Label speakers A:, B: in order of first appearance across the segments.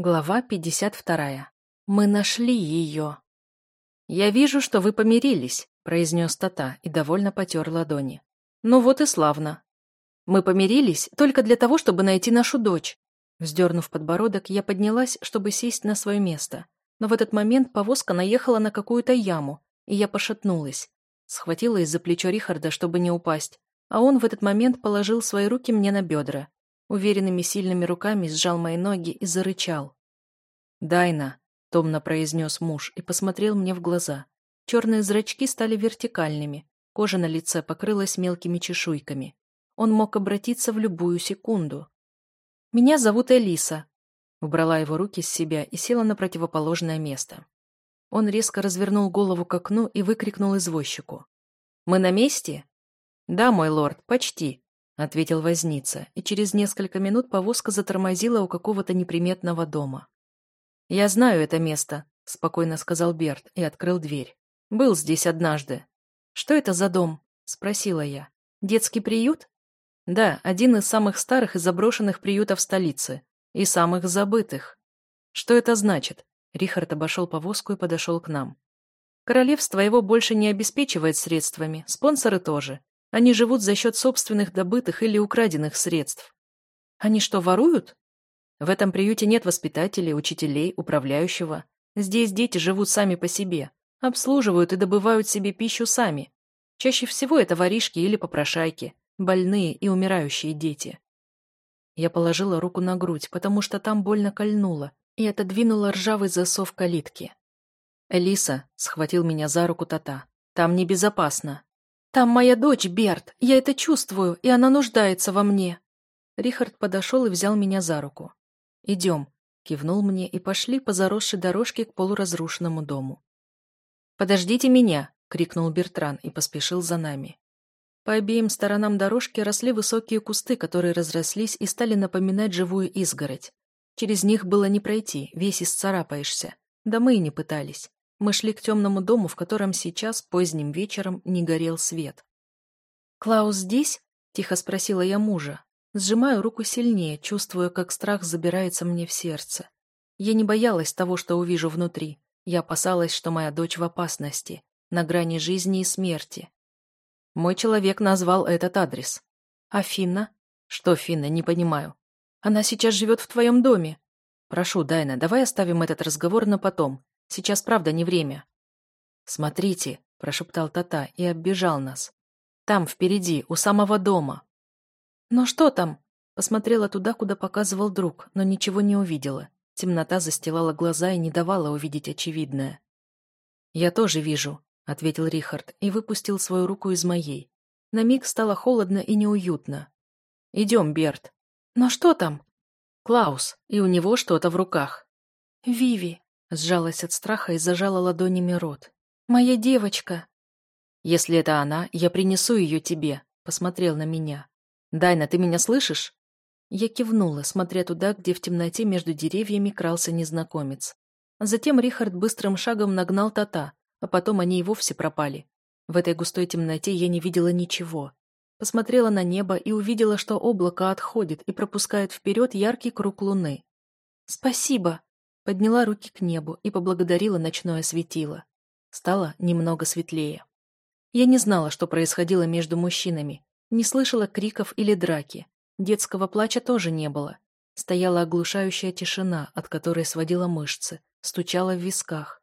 A: Глава 52. Мы нашли ее. «Я вижу, что вы помирились», — произнес Тата и довольно потер ладони. «Ну вот и славно. Мы помирились только для того, чтобы найти нашу дочь». Вздернув подбородок, я поднялась, чтобы сесть на свое место. Но в этот момент повозка наехала на какую-то яму, и я пошатнулась. Схватила из-за плечо Рихарда, чтобы не упасть, а он в этот момент положил свои руки мне на бедра. Уверенными сильными руками сжал мои ноги и зарычал. «Дайна», — томно произнес муж и посмотрел мне в глаза. Черные зрачки стали вертикальными, кожа на лице покрылась мелкими чешуйками. Он мог обратиться в любую секунду. «Меня зовут Элиса», — убрала его руки с себя и села на противоположное место. Он резко развернул голову к окну и выкрикнул извозчику. «Мы на месте?» «Да, мой лорд, почти», ответил возница, и через несколько минут повозка затормозила у какого-то неприметного дома. «Я знаю это место», — спокойно сказал Берт и открыл дверь. «Был здесь однажды». «Что это за дом?» — спросила я. «Детский приют?» «Да, один из самых старых и заброшенных приютов столицы. И самых забытых». «Что это значит?» Рихард обошел повозку и подошел к нам. «Королевство его больше не обеспечивает средствами, спонсоры тоже. Они живут за счет собственных добытых или украденных средств. Они что, воруют? В этом приюте нет воспитателей, учителей, управляющего. Здесь дети живут сами по себе, обслуживают и добывают себе пищу сами. Чаще всего это воришки или попрошайки, больные и умирающие дети. Я положила руку на грудь, потому что там больно кольнуло, и отодвинула ржавый засов калитки. «Элиса», — схватил меня за руку Тата, — «там небезопасно». «Там моя дочь, Берт, я это чувствую, и она нуждается во мне». Рихард подошел и взял меня за руку. «Идем», — кивнул мне и пошли по заросшей дорожке к полуразрушенному дому. «Подождите меня!» — крикнул Бертран и поспешил за нами. По обеим сторонам дорожки росли высокие кусты, которые разрослись и стали напоминать живую изгородь. Через них было не пройти, весь исцарапаешься. Да мы и не пытались. Мы шли к темному дому, в котором сейчас, поздним вечером, не горел свет. «Клаус здесь?» — тихо спросила я мужа. Сжимаю руку сильнее, чувствуя, как страх забирается мне в сердце. Я не боялась того, что увижу внутри. Я опасалась, что моя дочь в опасности, на грани жизни и смерти. Мой человек назвал этот адрес. А Финна? Что Финна, не понимаю. Она сейчас живет в твоем доме. Прошу, Дайна, давай оставим этот разговор на потом. Сейчас правда не время. Смотрите, прошептал Тата и оббежал нас. Там, впереди, у самого дома. Но что там? Посмотрела туда, куда показывал друг, но ничего не увидела. Темнота застилала глаза и не давала увидеть очевидное. «Я тоже вижу», — ответил Рихард и выпустил свою руку из моей. На миг стало холодно и неуютно. «Идем, Берт». «Но что там?» «Клаус, и у него что-то в руках». «Виви», Сжалась от страха и зажала ладонями рот. «Моя девочка!» «Если это она, я принесу ее тебе», — посмотрел на меня. «Дайна, ты меня слышишь?» Я кивнула, смотря туда, где в темноте между деревьями крался незнакомец. Затем Рихард быстрым шагом нагнал Тата, а потом они и вовсе пропали. В этой густой темноте я не видела ничего. Посмотрела на небо и увидела, что облако отходит и пропускает вперед яркий круг луны. «Спасибо!» Подняла руки к небу и поблагодарила ночное светило. Стало немного светлее. Я не знала, что происходило между мужчинами. Не слышала криков или драки. Детского плача тоже не было. Стояла оглушающая тишина, от которой сводила мышцы, стучала в висках.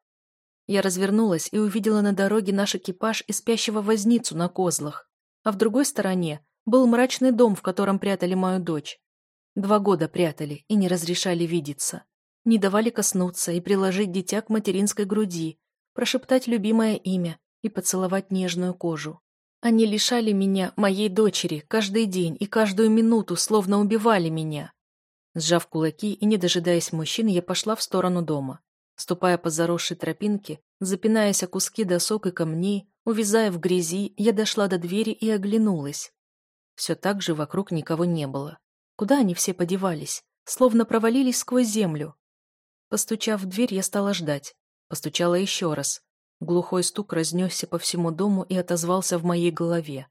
A: Я развернулась и увидела на дороге наш экипаж и спящего возницу на козлах. А в другой стороне был мрачный дом, в котором прятали мою дочь. Два года прятали и не разрешали видеться. Не давали коснуться и приложить дитя к материнской груди, прошептать любимое имя и поцеловать нежную кожу. Они лишали меня, моей дочери, каждый день и каждую минуту, словно убивали меня. Сжав кулаки и не дожидаясь мужчин, я пошла в сторону дома. Ступая по заросшей тропинке, запинаясь о куски досок и камней, увязая в грязи, я дошла до двери и оглянулась. Все так же вокруг никого не было. Куда они все подевались? Словно провалились сквозь землю. Постучав в дверь, я стала ждать. Постучала еще раз. Глухой стук разнесся по всему дому и отозвался в моей голове.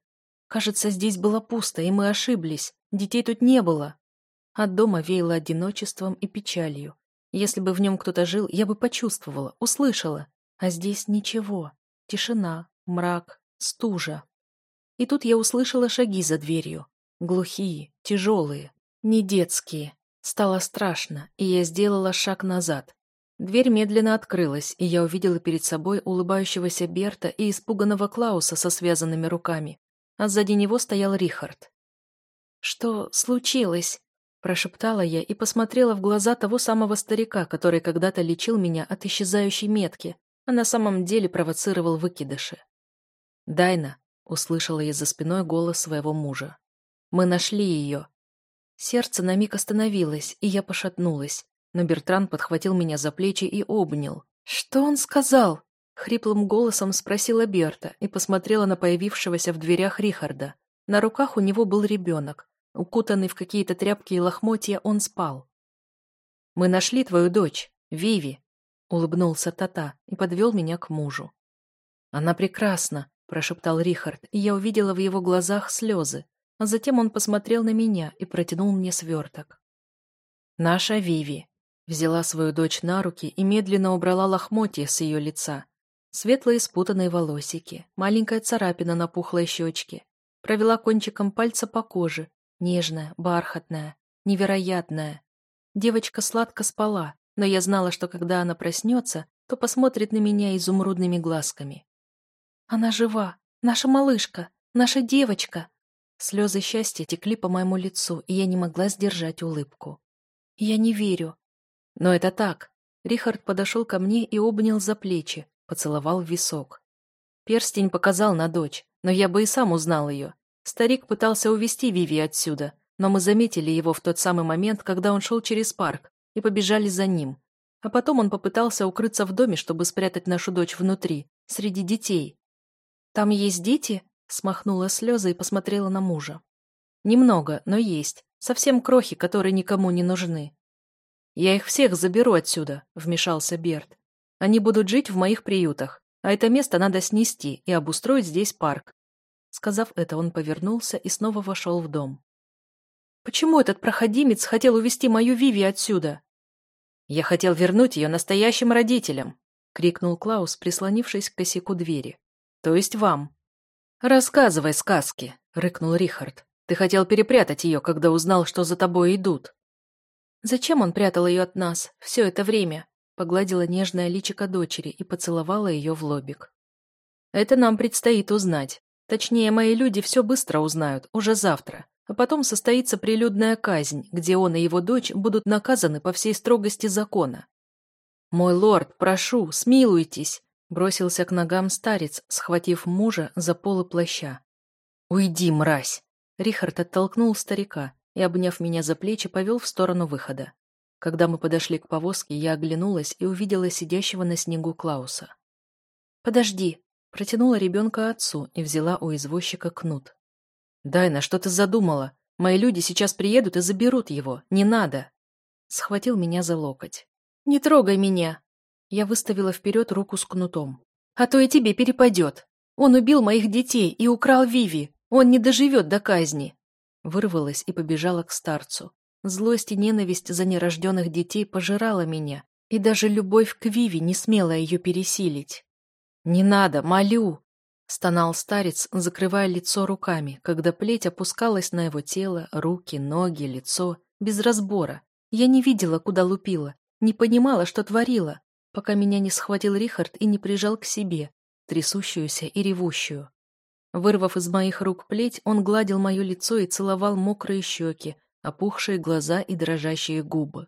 A: Кажется, здесь было пусто, и мы ошиблись. Детей тут не было. От дома веяло одиночеством и печалью. Если бы в нем кто-то жил, я бы почувствовала, услышала. А здесь ничего. Тишина, мрак, стужа. И тут я услышала шаги за дверью. Глухие, тяжелые, не детские. Стало страшно, и я сделала шаг назад. Дверь медленно открылась, и я увидела перед собой улыбающегося Берта и испуганного Клауса со связанными руками, а сзади него стоял Рихард. «Что случилось?» – прошептала я и посмотрела в глаза того самого старика, который когда-то лечил меня от исчезающей метки, а на самом деле провоцировал выкидыши. «Дайна», — услышала я за спиной голос своего мужа. «Мы нашли ее». Сердце на миг остановилось, и я пошатнулась, но Бертран подхватил меня за плечи и обнял. «Что он сказал?» — хриплым голосом спросила Берта и посмотрела на появившегося в дверях Рихарда. На руках у него был ребенок. Укутанный в какие-то тряпки и лохмотья, он спал. «Мы нашли твою дочь, Виви», — улыбнулся Тата и подвел меня к мужу. «Она прекрасна», — прошептал Рихард, и я увидела в его глазах слезы, а затем он посмотрел на меня и протянул мне сверток. «Наша Виви», — взяла свою дочь на руки и медленно убрала лохмотья с ее лица. Светлые спутанные волосики, маленькая царапина на пухлой щечке. Провела кончиком пальца по коже, нежная, бархатная, невероятная. Девочка сладко спала, но я знала, что когда она проснется, то посмотрит на меня изумрудными глазками. «Она жива! Наша малышка! Наша девочка!» Слезы счастья текли по моему лицу, и я не могла сдержать улыбку. «Я не верю». «Но это так». Рихард подошел ко мне и обнял за плечи, поцеловал в висок. Перстень показал на дочь, но я бы и сам узнал ее. Старик пытался увести Виви отсюда, но мы заметили его в тот самый момент, когда он шел через парк, и побежали за ним. А потом он попытался укрыться в доме, чтобы спрятать нашу дочь внутри, среди детей. «Там есть дети?» — смахнула слезы и посмотрела на мужа. «Немного, но есть. Совсем крохи, которые никому не нужны». «Я их всех заберу отсюда», — вмешался Берт. «Они будут жить в моих приютах, а это место надо снести и обустроить здесь парк». Сказав это, он повернулся и снова вошел в дом. Почему этот проходимец хотел увести мою Виви отсюда? Я хотел вернуть ее настоящим родителям, крикнул Клаус, прислонившись к косяку двери. То есть вам. Рассказывай сказки, рыкнул Рихард. Ты хотел перепрятать ее, когда узнал, что за тобой идут. Зачем он прятал ее от нас все это время? Погладила нежное личико дочери и поцеловала ее в лобик. Это нам предстоит узнать. Точнее, мои люди все быстро узнают, уже завтра а потом состоится прилюдная казнь, где он и его дочь будут наказаны по всей строгости закона. «Мой лорд, прошу, смилуйтесь!» — бросился к ногам старец, схватив мужа за полы плаща. «Уйди, мразь!» Рихард оттолкнул старика и, обняв меня за плечи, повел в сторону выхода. Когда мы подошли к повозке, я оглянулась и увидела сидящего на снегу Клауса. «Подожди!» — протянула ребенка отцу и взяла у извозчика кнут. «Дайна, что ты задумала? Мои люди сейчас приедут и заберут его. Не надо!» Схватил меня за локоть. «Не трогай меня!» Я выставила вперед руку с кнутом. «А то и тебе перепадет. Он убил моих детей и украл Виви. Он не доживет до казни!» Вырвалась и побежала к старцу. Злость и ненависть за нерожденных детей пожирала меня, и даже любовь к Виви не смела ее пересилить. «Не надо, молю!» Стонал старец, закрывая лицо руками, когда плеть опускалась на его тело, руки, ноги, лицо, без разбора. Я не видела, куда лупила, не понимала, что творила, пока меня не схватил Рихард и не прижал к себе, трясущуюся и ревущую. Вырвав из моих рук плеть, он гладил мое лицо и целовал мокрые щеки, опухшие глаза и дрожащие губы.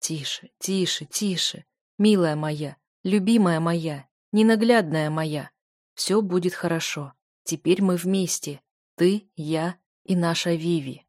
A: «Тише, тише, тише, милая моя, любимая моя, ненаглядная моя, все будет хорошо. Теперь мы вместе. Ты, я и наша Виви.